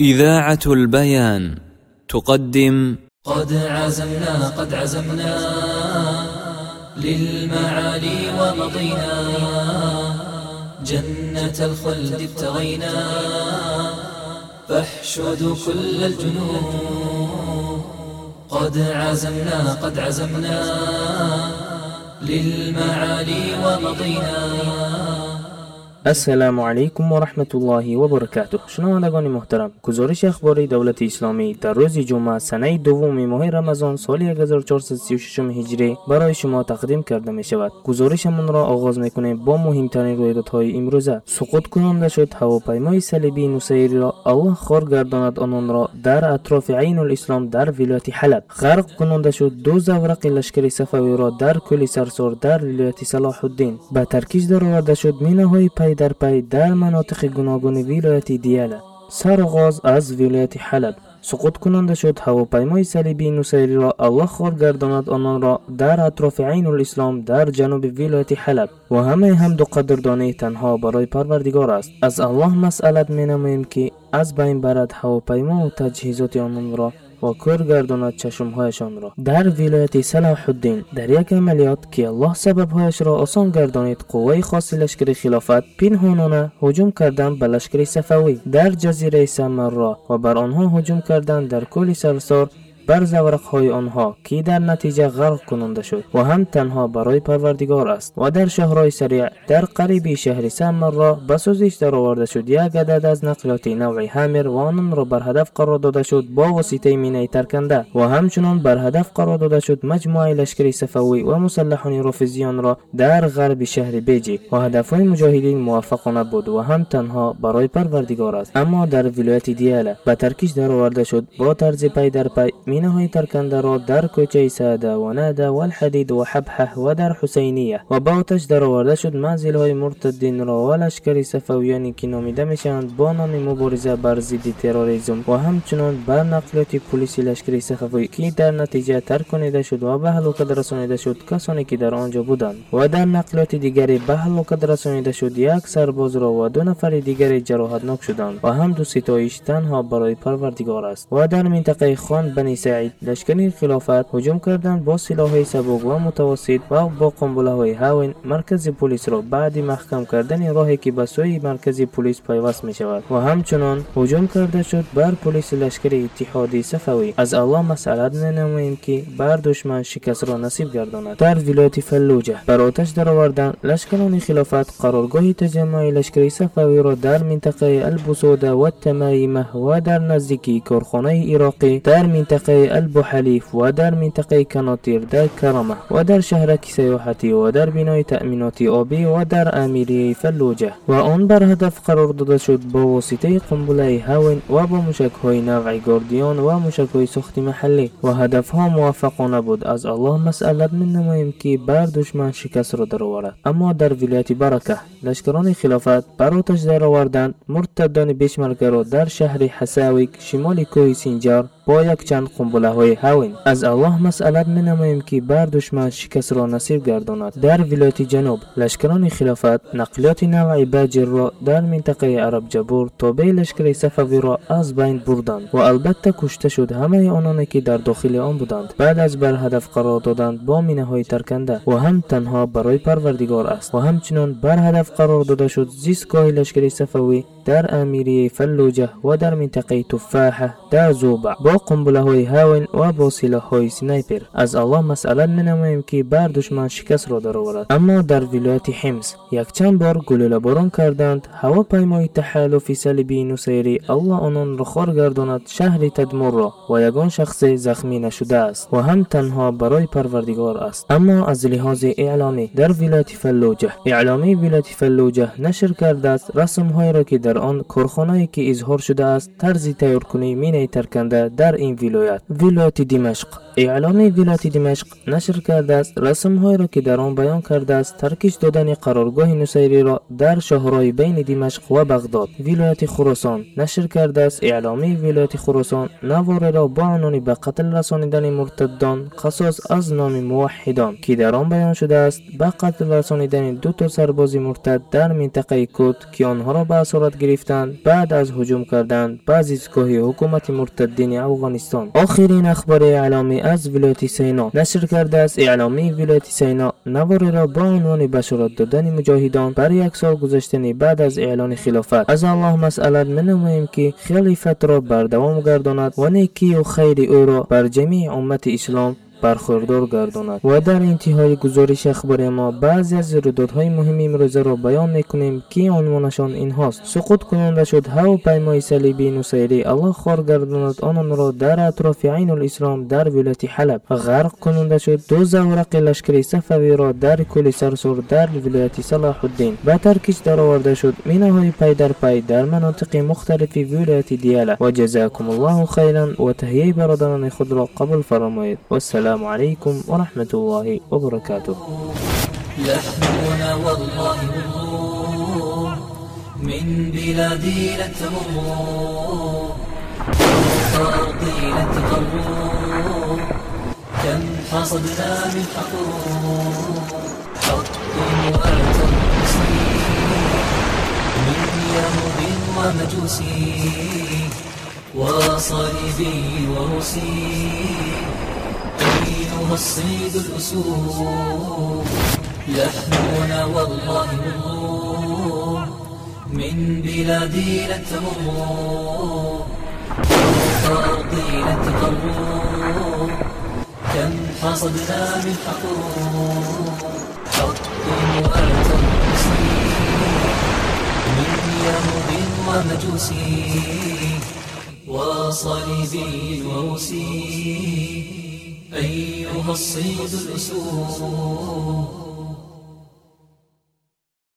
إذاعة البيان تقدم قد عزمنا قد عزمنا للمعالي ومضينا. جنة الخلد ابتغينا فاحشدوا كل الجنود قد عزمنا قد عزمنا للمعالي ومضينا. السلام علیکم و رحمت الله و برکاته شنوندگان محترم گزارش اخباری دولت اسلامی در روز جمعه سنه دوم ماه رمضان سال 1436 هجری برای شما تقدیم کرده می شود گزارشمون را آغاز می‌کنیم با مهمترین رویدادهای امروزه سقوط کننده شد هواپیمای صلیبی نوسیری را الله خار گرداند آنان را در اطراف عین الاسلام در ولایت حلب غرق کننده شد دو زورق لشکر صفوی را در کل سرسور در ولایت صلاح الدین به ترکیز درآورده شد مینه های پی вай дар пай дар манотиқи гуногуни вилояти диала. Сароғоз аз вилояти ҳалаб. Суқуткунанда шуд ҳавопаймои салибии нусайриро аллоҳ хор гардонад ононро дар атрофи айнулислом дар ҷануби вилояти ҳалаб. Ва ҳамаи ҳамду қадрдонӣ танҳо барои парвардигор аст. Аз аллоҳ масъалат менамоем ки аз байн барад ҳавопаймову таҷҳизоти ононро ва кор гардонад чашмҳояшонро. Дар вилояти салаҳуддин дар як амалиёт ки аллоҳ сабабҳояшро осон гардонид қувваи хоси лашкари хилофат пинҳонона ҳуҷум кардан ба лашкари сафавӣ. Дар ҷазираи самарро ва бар онҳо ҳуҷум кардан дар кӯли сарсор بر آنها هجوم کردند در کل سرسار بر های آنها که در نتیجه غرق کننده شد و هم تنها برای پروردگار است و در شهرهای سریع در قریبی شهر سمرا به سوزش درآورده شد. یک عدد از نقلیات نوع همر و آنان را بر هدف قرار داده شد با واسطه مینه ترکنده و همچنان بر هدف قرار داده شد مجموعه لشکری صفوی و مسلحان رافضیان را در غرب شهر بیجی و هدفهای مجاهدین موفقانه بود و هم تنها برای پروردگار است. اما در ولایت دیاله به ترکیش درآورده شد. با طرز پی در پی های ترکنده را در کوچه ساده و ناده و الحدید و حبحه و در حسینیه و با آتش درآورده شد منزل های مرتدین را و لشکر صفویانی که نامیده می‌شوند با نام مبارزه بر ضد تروریسم و همچنان بر نقلیات پلیسی لشکر صفوی که در نتیجه ترک شد و به هلاکت رسانیده شد کسانی که در آنجا بودند و در نقلیات دیگری به هلاکت رسانیده شد یک سرباز را و دو نفر دیگری جراحتناک شدند. و هم دو ستایش تنها برای پروردگار است. و در منطقه خان بنی сайд лашкари хилофат ҳуҷум карданд бо силоҳи сабук ва мутавассит ва бо қомбулаҳои ҳавен маркази пулисро баъди маҳкам кардани роҳе ки ба сӯи маркази пулис пайваст мешавад ва ҳамчунон ҳуҷум карда шуд бар пулиси лашкари иттиҳоди сафавӣ аз аллоҳ масъалат менамоем ки бар душман шикастро насиб гардонад дар вилояти фаллуҷа бар оташ даровардан лашкарони хилофат қароргоҳи таҷаммуи лашкари сафавиро дар минтақаи албусода ва тамаима ва дар наздикии корхонаи ироқӣ дар минтақа منطقة البحليف ودار منطقة كنوتير دار كرمة ودار شهر كسيوحتي ودار بنوي تأمينوتي أوبي ودار آميري فلوجة. وأنبر هدف قرار ضد شد بوسطي قنبلة هاون وبمشك هوي نوع غورديون ومشك هوي سخت محلي وهدفها موفق نبود از الله مسألة من نمایم يمكي بر دشمن شکست را اما در ولایت برکه لشکران خلافت براتش درآوردند مرتدان بشمرگه در شهر حساویک شمال کوه سنجار با یک چند قنبله های هاوین از الله مسئلت می نماییم که بر دشمن شکست را نصیب گرداند. در ولایت جنوب لشکران خلافت نقلیات نوع باجر را در منطقه عرب جبور به لشکر صفوی را از بین بردند و البته کشته شد همه آنانی که در داخل آن بودند. بعد از بر هدف قرار دادند با مینه های ترکنده و هم تنها برای پروردگار است و همچنان بر هدف قرار داده شد زیستگاه لشکر صفوی дар амирияи фаллуҷа ва дар минтақаи туффаҳа дар зуба бо қумбулаҳои ҳавен ва бо силоҳҳои снайпер аз аллоҳ масъалат менамоем ки бар душман шикастро дароварад. Аммо дар вилояти ҳимс якчанд бор гулӯлаборон карданд ҳавопаймои таҳаллуфи салибии нусайрӣ аллоҳ ононро хор гардонад шаҳри тадмурро ва ягон шахсе захмӣ нашудааст ва ҳам танҳо барои парвардигор аст. Аммо аз лиҳози эъломӣ дар вилояти фаллуҷа эъломии вилояти фаллуҷа нашр кардааст расмҳоеро ки дар است های را که در آن کارخانه‌ای که اظهار شده است طرز تیارکنی مینه ترکنده در این ولایت. ولایت دمشق اعلامی ولایت دمشق نشر کرده است رسم را که در آن بیان کرده است ترکیش دادن قرارگاه نصیری را در شهرهای بین دمشق و بغداد. ولایت خراسان نشر کرده است اعلامی ولایت خراسان نواره را با عنوان به قتل رسانیدن مرتدان قصاص از نام موحدان. که گرفتند بعد از هجوم کردند بعض ایستگاه حکومت مرتدین افغانستان. آخرین اخبار اعلامی از ولایت سینا. نشر کرده است اعلامی ولایت سینا نواره را با عنوان بشارت دادن مجاهدان برای یک سال گذشتن بعد از اعلان خلافت. از الله مسئلت منویم که خلافت را بردوام گرداند و نیکی و خیر او را بر جمیع امت اسلام برخوردار گرداند. و در انتهای گزارش اخبار ما بعضی از رویدادهای مهم امروزه را بیان می‌کنیم که عنوانشان اینهاست. سقوط کننده شد. هواپیمای صلیبی نصیری الله خوار گرداند. آنان را در اطراف عین الاسلام در ولایت حلب غرق کننده شد. دو زورق لشکری صفوی را در کل سرسور در ولایت صلاح الدین به ترکش درآورده شد. مینه های پی در پی در مناطق مختلف ولایت دیاله و جزاکم الله خیرا و تحیه برادران خود را قبول فرمایید. و السلام عليكم ورحمة الله وبركاته. لحننا والله من بلادي لا تمر أرضي لا كم حصدنا من حقور حق وتنقصي من يهود ومجوسي. وصليبي وروسي. أيها الصيد الأسود. لحننا والله مغرور من بلادي لن تمر أرضي لن تقر كم حصدنا من حقور. حق وتنقصي من يهود ومجوسي. وصليبي وروسي أيها الصيد الأسود.